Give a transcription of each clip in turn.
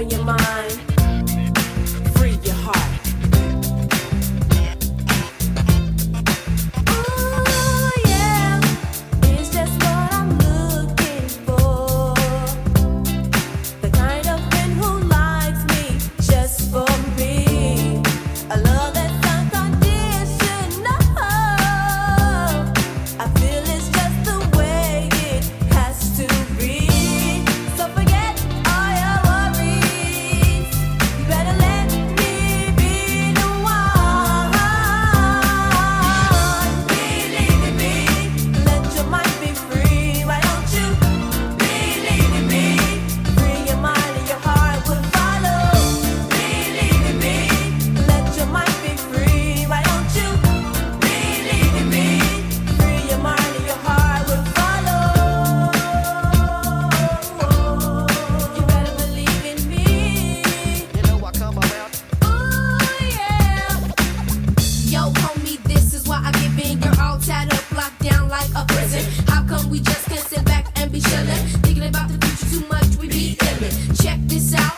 open your mind. we just can't sit back and be chillin'. Thinking about the future too much, we be illin'. Check this out.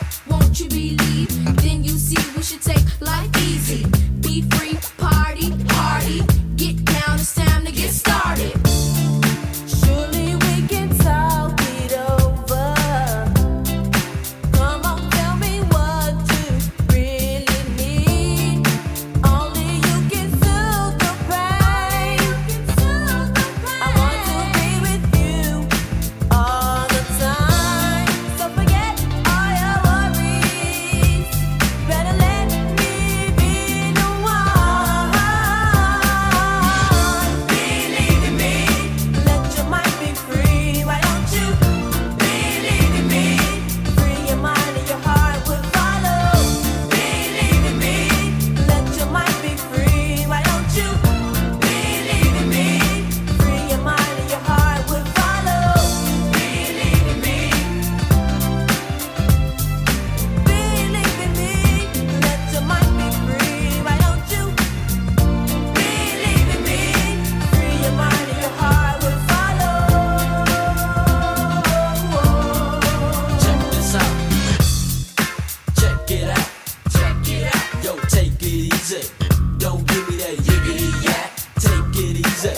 easy. Don't give me that yiggity yak. Take it easy.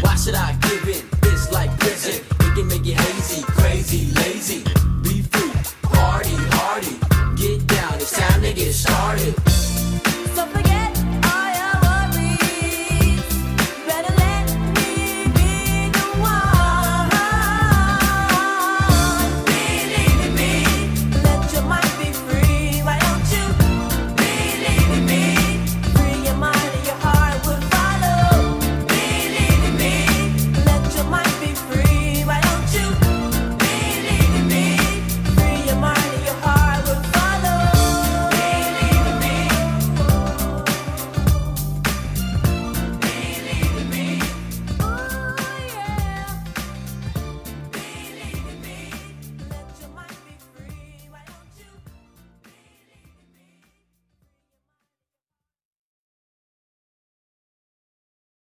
Why should I give in? It's like prison. It can make you hazy, crazy, lazy. Be free, party, party. Get down, it's time to get started.